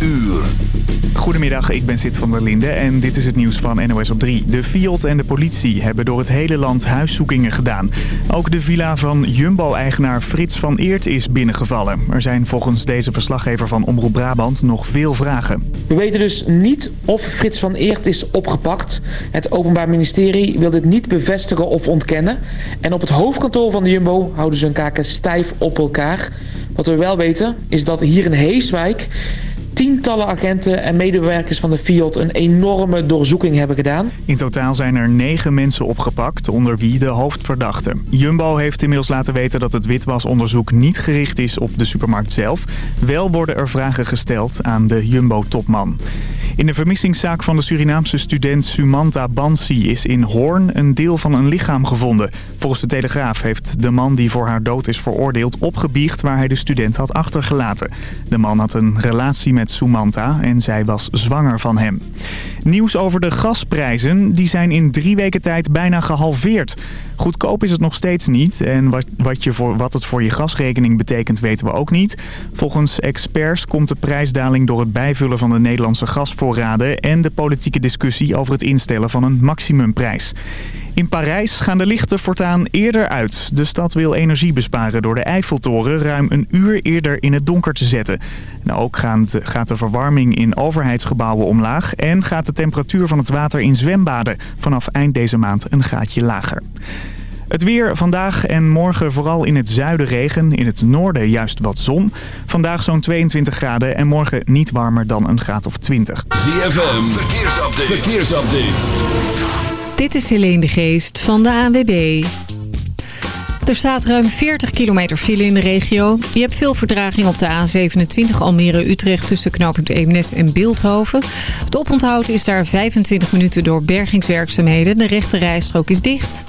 uur. Goedemiddag, ik ben Sid van der Linde en dit is het nieuws van NOS op 3. De Fiat en de politie hebben door het hele land huiszoekingen gedaan. Ook de villa van Jumbo-eigenaar Frits van Eert is binnengevallen. Er zijn volgens deze verslaggever van Omroep Brabant nog veel vragen. We weten dus niet of Frits van Eert is opgepakt. Het Openbaar Ministerie wil dit niet bevestigen of ontkennen. En op het hoofdkantoor van de Jumbo houden ze hun kaken stijf op elkaar. Wat we wel weten is dat hier in Heeswijk tientallen agenten en medewerkers van de Fiat een enorme doorzoeking hebben gedaan. In totaal zijn er negen mensen opgepakt, onder wie de hoofdverdachte. Jumbo heeft inmiddels laten weten dat het witwasonderzoek niet gericht is op de supermarkt zelf. Wel worden er vragen gesteld aan de Jumbo-topman. In de vermissingszaak van de Surinaamse student Sumanta Bansi is in Hoorn een deel van een lichaam gevonden. Volgens de Telegraaf heeft de man die voor haar dood is veroordeeld opgebiecht waar hij de student had achtergelaten. De man had een relatie met Sumanta en zij was zwanger van hem. Nieuws over de gasprijzen, die zijn in drie weken tijd bijna gehalveerd. Goedkoop is het nog steeds niet en wat, wat, je voor, wat het voor je gasrekening betekent weten we ook niet. Volgens experts komt de prijsdaling door het bijvullen van de Nederlandse gasvoorraden... en de politieke discussie over het instellen van een maximumprijs. In Parijs gaan de lichten voortaan eerder uit. De stad wil energie besparen door de Eiffeltoren ruim een uur eerder in het donker te zetten. En ook gaat de verwarming in overheidsgebouwen omlaag... en gaat de temperatuur van het water in zwembaden vanaf eind deze maand een gaatje lager. Het weer vandaag en morgen vooral in het zuiden regen. In het noorden juist wat zon. Vandaag zo'n 22 graden en morgen niet warmer dan een graad of 20. ZFM, verkeersupdate. verkeersupdate. Dit is Helene de Geest van de ANWB. Er staat ruim 40 kilometer file in de regio. Je hebt veel verdraging op de A27 Almere-Utrecht tussen knooppunt Eemnes en Beeldhoven. Het oponthoud is daar 25 minuten door bergingswerkzaamheden. De rechte rijstrook is dicht.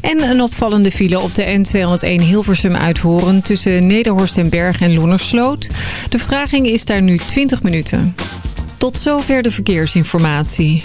En een opvallende file op de N201 Hilversum uithoren tussen Nederhorst en Berg en Loenersloot. De vertraging is daar nu 20 minuten. Tot zover de verkeersinformatie.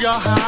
your heart.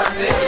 Sunday.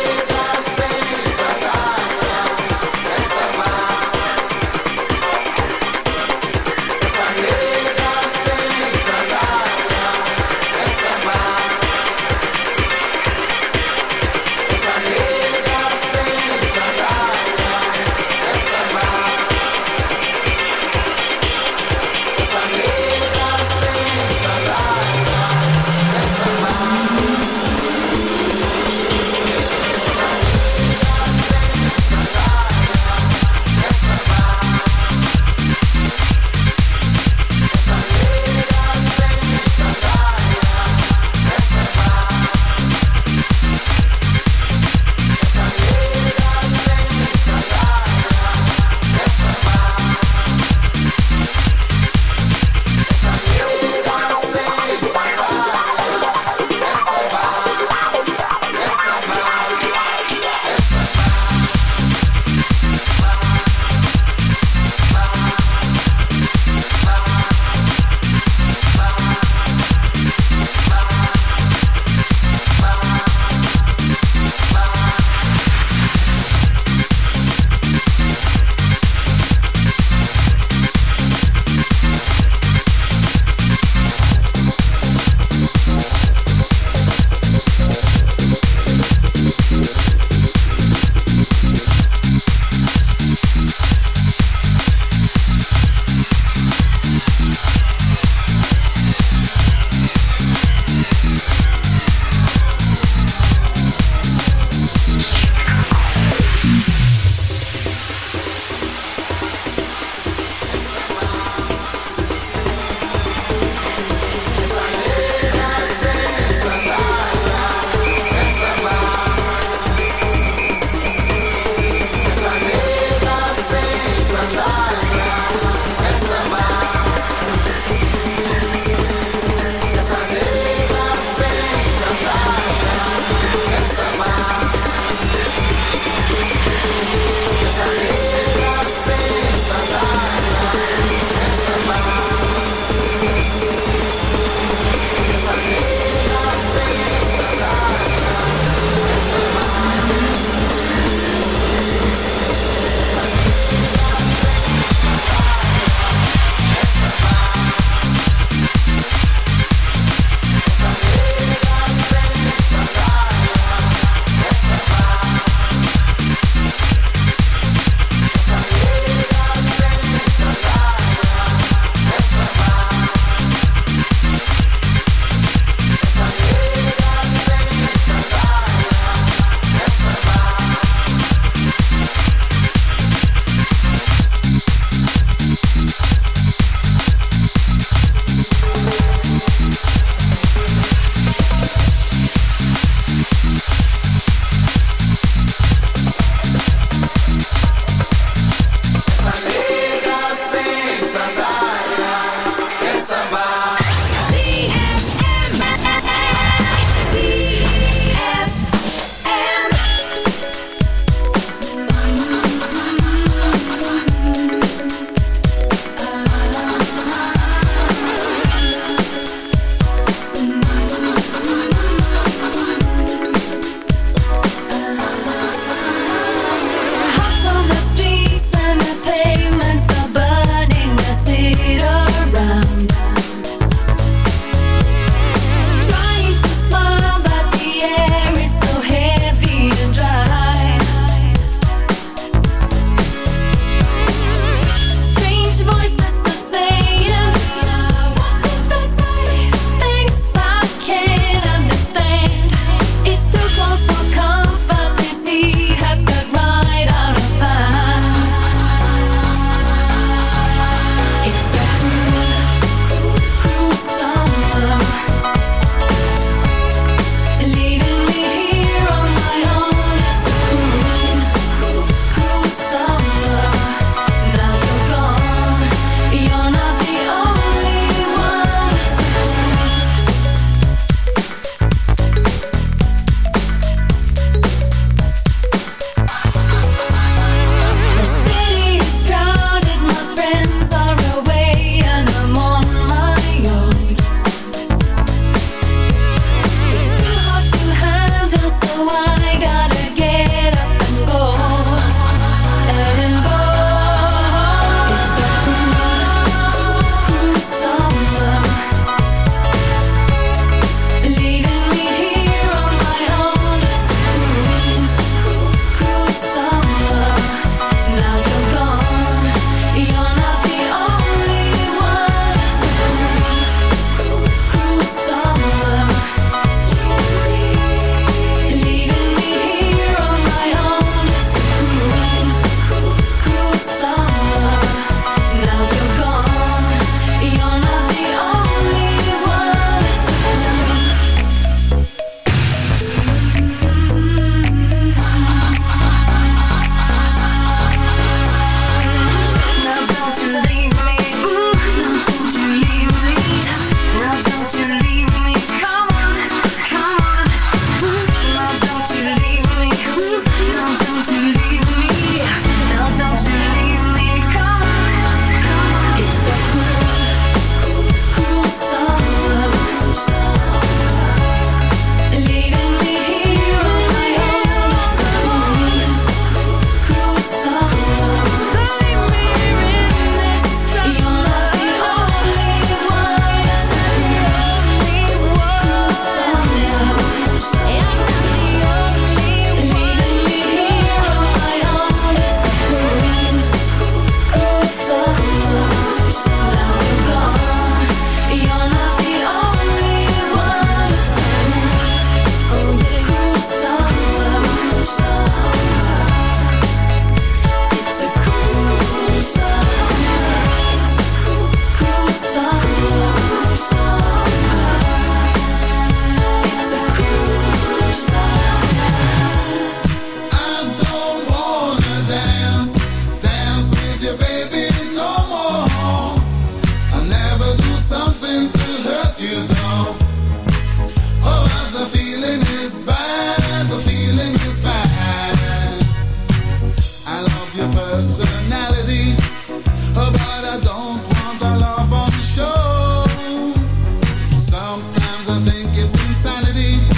Sometimes I think it's insanity.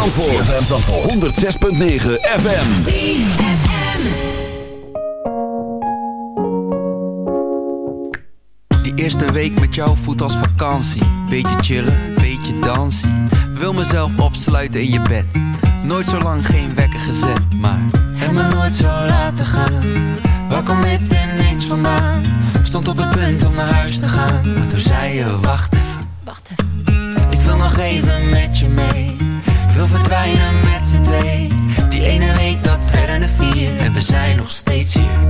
Zandvoort. ZFM 106.9 FM. Die eerste week met jou voet als vakantie. Beetje chillen, beetje dansen. Wil mezelf opsluiten in je bed. Nooit zo lang geen wekker gezet, maar... Heb me nooit zo laten gaan. Waar kom dit ineens vandaan? Stond op het punt om naar huis te gaan. Maar toen zei je, wacht even. Wacht even. Ik wil nog even met je mee we verdwijnen met z'n twee. Die ene week dat we er vier en we zijn nog steeds hier.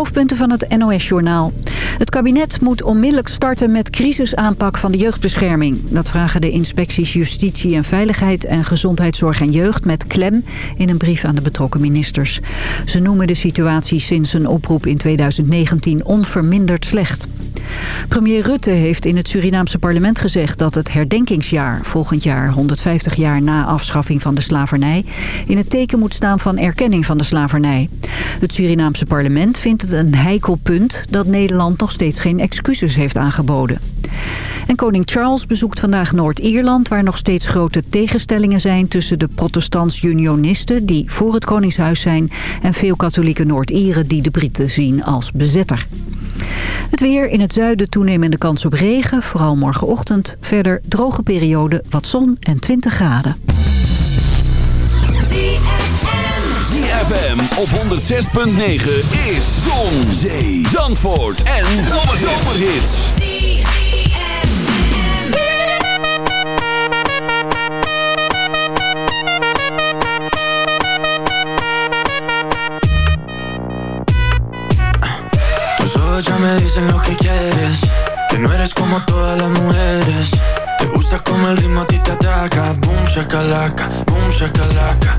Hoofdpunten van het NOS-journaal. Het kabinet moet onmiddellijk starten met crisisaanpak van de jeugdbescherming. Dat vragen de inspecties Justitie en Veiligheid en Gezondheidszorg en Jeugd met klem in een brief aan de betrokken ministers. Ze noemen de situatie sinds een oproep in 2019 onverminderd slecht. Premier Rutte heeft in het Surinaamse parlement gezegd dat het herdenkingsjaar volgend jaar 150 jaar na afschaffing van de slavernij in het teken moet staan van erkenning van de slavernij. Het Surinaamse parlement vindt het een heikel punt dat Nederland nog steeds geen excuses heeft aangeboden. En koning Charles bezoekt vandaag Noord-Ierland... waar nog steeds grote tegenstellingen zijn tussen de protestants-unionisten... die voor het koningshuis zijn... en veel katholieke Noord-Ieren die de Britten zien als bezetter. Het weer in het zuiden toenemende kans op regen, vooral morgenochtend. Verder droge periode, wat zon en 20 graden. ZFM op 106.9 is Zon, Zee, Zandvoort en Zomerhits. Tus ojos ya me dicen lo que quieres Que no eres como todas las mujeres. Te gusta como el ritmo a ti te ataca. Boom, shakalaka, boom, shakalaka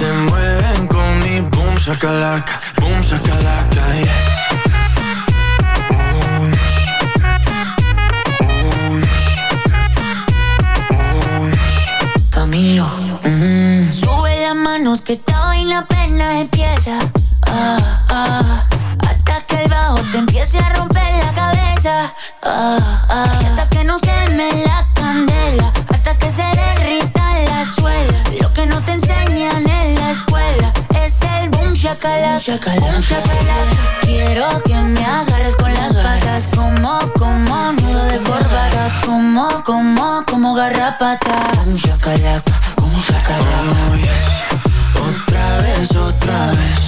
Se mueven con mi boom, shakalaka Boom, shakalaka, yes Camilo. Mm. Sube las manos que esta vaina apenas empieza. Ah, ah, hasta que el bajo te empiece a romper la cabeza. Ah, ah, hasta que no queme la shakalaka. Boom shakalaka. Quiero que me agarres con las patas como, como nudo de corbata. Como, como, como garrapata. Boom shakalaka, boom shakalaka. Oh, yes. Otra vez, otra vez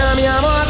marcha mi amor.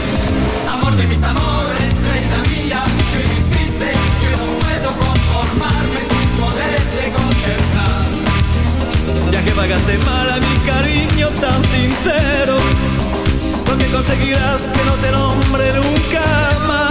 Pagaste mal a mi cariño tan sincero, lo que conseguirás que no te nombre nunca más.